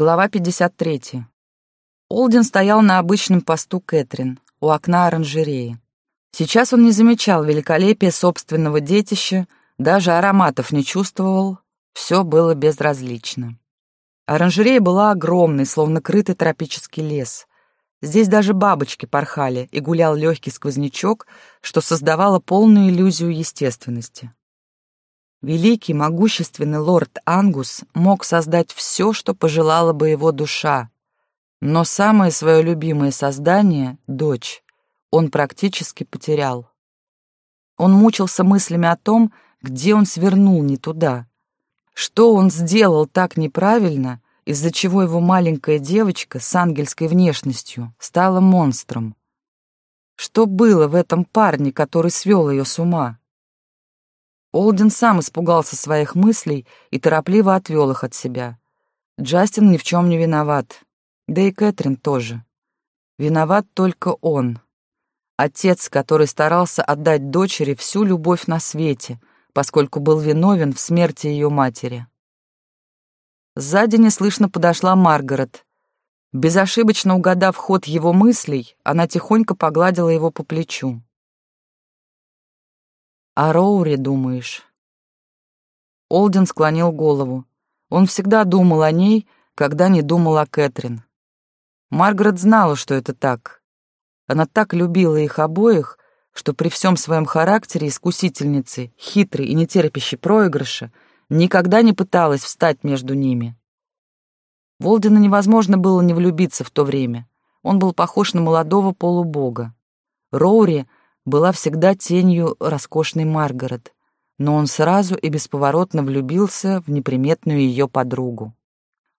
Глава 53. Олдин стоял на обычном посту Кэтрин, у окна оранжереи. Сейчас он не замечал великолепия собственного детища, даже ароматов не чувствовал, все было безразлично. Оранжерея была огромной, словно крытый тропический лес. Здесь даже бабочки порхали, и гулял легкий сквознячок, что создавало полную иллюзию естественности. Великий, могущественный лорд Ангус мог создать все, что пожелала бы его душа, но самое свое любимое создание, дочь, он практически потерял. Он мучился мыслями о том, где он свернул не туда, что он сделал так неправильно, из-за чего его маленькая девочка с ангельской внешностью стала монстром. Что было в этом парне, который свел ее с ума? Олден сам испугался своих мыслей и торопливо отвел их от себя. Джастин ни в чем не виноват. Да и Кэтрин тоже. Виноват только он. Отец, который старался отдать дочери всю любовь на свете, поскольку был виновен в смерти ее матери. Сзади неслышно подошла Маргарет. Безошибочно угадав ход его мыслей, она тихонько погладила его по плечу. «О Роуре думаешь?» Олден склонил голову. Он всегда думал о ней, когда не думал о Кэтрин. Маргарет знала, что это так. Она так любила их обоих, что при всем своем характере искусительницы, хитрой и нетерпящей проигрыша, никогда не пыталась встать между ними. Волдена невозможно было не влюбиться в то время. Он был похож на молодого полубога. Роури была всегда тенью роскошной Маргарет, но он сразу и бесповоротно влюбился в неприметную ее подругу.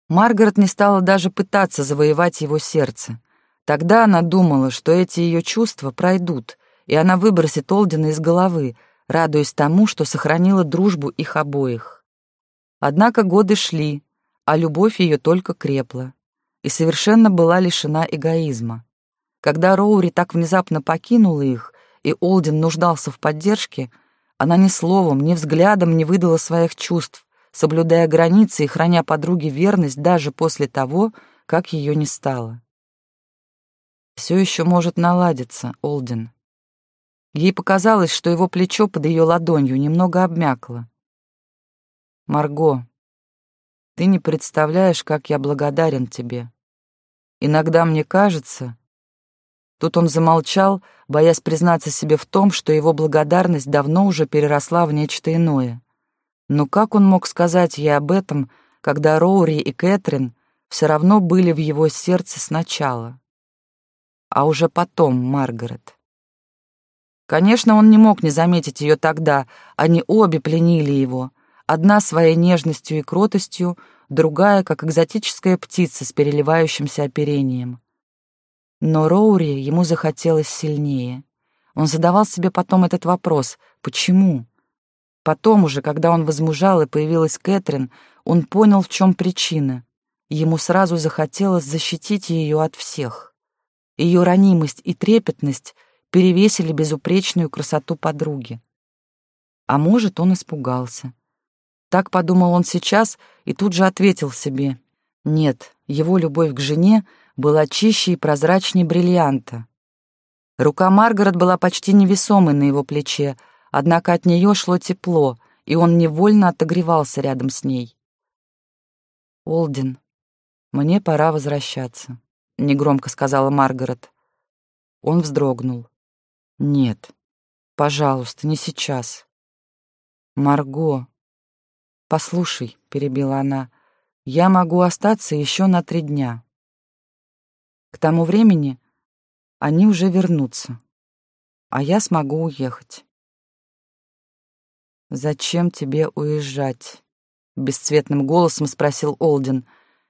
Маргарет не стала даже пытаться завоевать его сердце. Тогда она думала, что эти ее чувства пройдут, и она выбросит Олдина из головы, радуясь тому, что сохранила дружбу их обоих. Однако годы шли, а любовь ее только крепла, и совершенно была лишена эгоизма. Когда Роури так внезапно покинула их, и Олдин нуждался в поддержке, она ни словом, ни взглядом не выдала своих чувств, соблюдая границы и храня подруге верность даже после того, как ее не стало. Все еще может наладиться, Олдин. Ей показалось, что его плечо под ее ладонью немного обмякло. «Марго, ты не представляешь, как я благодарен тебе. Иногда мне кажется, Тут он замолчал, боясь признаться себе в том, что его благодарность давно уже переросла в нечто иное. Но как он мог сказать ей об этом, когда Роури и Кэтрин все равно были в его сердце сначала? А уже потом Маргарет. Конечно, он не мог не заметить ее тогда, они обе пленили его, одна своей нежностью и кротостью, другая, как экзотическая птица с переливающимся оперением. Но Роури ему захотелось сильнее. Он задавал себе потом этот вопрос «почему?». Потом уже, когда он возмужал и появилась Кэтрин, он понял, в чем причина. Ему сразу захотелось защитить ее от всех. Ее ранимость и трепетность перевесили безупречную красоту подруги. А может, он испугался. Так подумал он сейчас и тут же ответил себе. Нет, его любовь к жене была чище и прозрачнее бриллианта. Рука Маргарет была почти невесомой на его плече, однако от нее шло тепло, и он невольно отогревался рядом с ней. «Олдин, мне пора возвращаться», — негромко сказала Маргарет. Он вздрогнул. «Нет, пожалуйста, не сейчас». «Марго, послушай», — перебила она, — «я могу остаться еще на три дня». К тому времени они уже вернутся, а я смогу уехать. «Зачем тебе уезжать?» — бесцветным голосом спросил Олдин.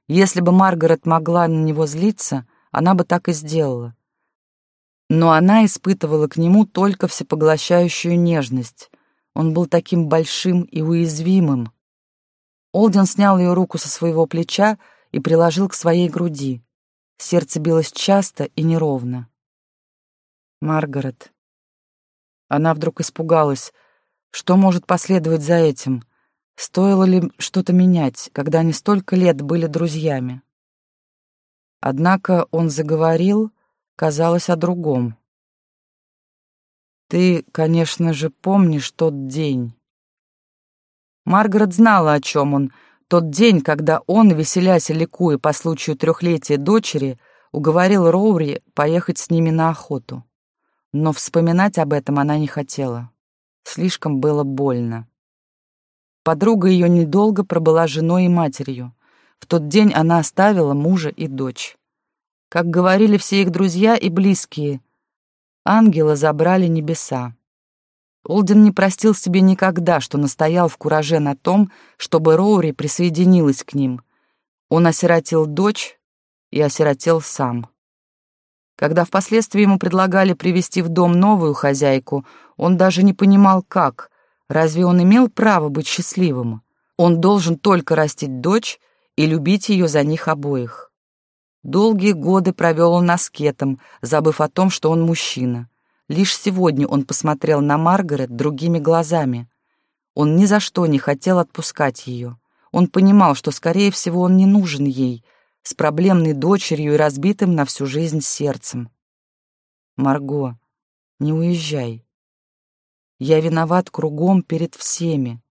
Если бы Маргарет могла на него злиться, она бы так и сделала. Но она испытывала к нему только всепоглощающую нежность. Он был таким большим и уязвимым. Олдин снял ее руку со своего плеча и приложил к своей груди. Сердце билось часто и неровно. Маргарет. Она вдруг испугалась. Что может последовать за этим? Стоило ли что-то менять, когда они столько лет были друзьями? Однако он заговорил, казалось, о другом. «Ты, конечно же, помнишь тот день». Маргарет знала, о чем он, тот день, когда он, веселясь и ликуя по случаю трехлетия дочери, уговорил Роури поехать с ними на охоту. Но вспоминать об этом она не хотела. Слишком было больно. Подруга ее недолго пробыла женой и матерью. В тот день она оставила мужа и дочь. Как говорили все их друзья и близкие, ангела забрали небеса. Олден не простил себе никогда, что настоял в кураже на том, чтобы Роури присоединилась к ним. Он осиротил дочь и осиротел сам. Когда впоследствии ему предлагали привести в дом новую хозяйку, он даже не понимал, как. Разве он имел право быть счастливым? Он должен только растить дочь и любить ее за них обоих. Долгие годы провел он аскетом, забыв о том, что он мужчина. Лишь сегодня он посмотрел на Маргарет другими глазами. Он ни за что не хотел отпускать ее. Он понимал, что, скорее всего, он не нужен ей, с проблемной дочерью и разбитым на всю жизнь сердцем. «Марго, не уезжай. Я виноват кругом перед всеми.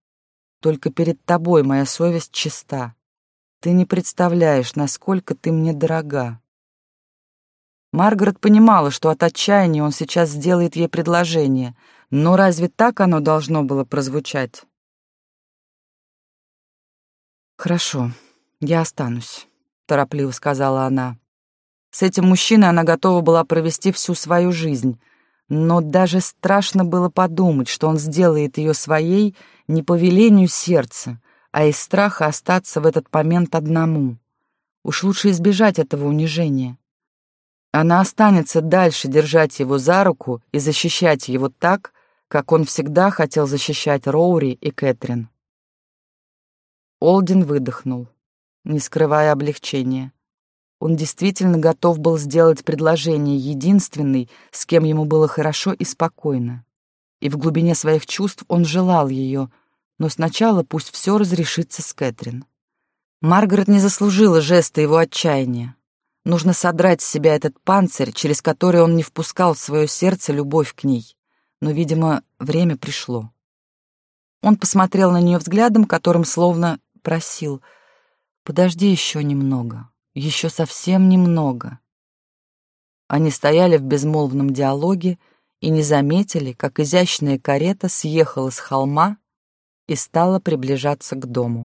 Только перед тобой моя совесть чиста. Ты не представляешь, насколько ты мне дорога. Маргарет понимала, что от отчаяния он сейчас сделает ей предложение, но разве так оно должно было прозвучать? «Хорошо, я останусь», — торопливо сказала она. С этим мужчиной она готова была провести всю свою жизнь, но даже страшно было подумать, что он сделает ее своей не по велению сердца, а из страха остаться в этот момент одному. Уж лучше избежать этого унижения. Она останется дальше держать его за руку и защищать его так, как он всегда хотел защищать Роури и Кэтрин. Олдин выдохнул, не скрывая облегчения. Он действительно готов был сделать предложение единственной, с кем ему было хорошо и спокойно. И в глубине своих чувств он желал ее, но сначала пусть все разрешится с Кэтрин. Маргарет не заслужила жеста его отчаяния. Нужно содрать с себя этот панцирь, через который он не впускал в свое сердце любовь к ней. Но, видимо, время пришло. Он посмотрел на нее взглядом, которым словно просил «Подожди еще немного, еще совсем немного». Они стояли в безмолвном диалоге и не заметили, как изящная карета съехала с холма и стала приближаться к дому.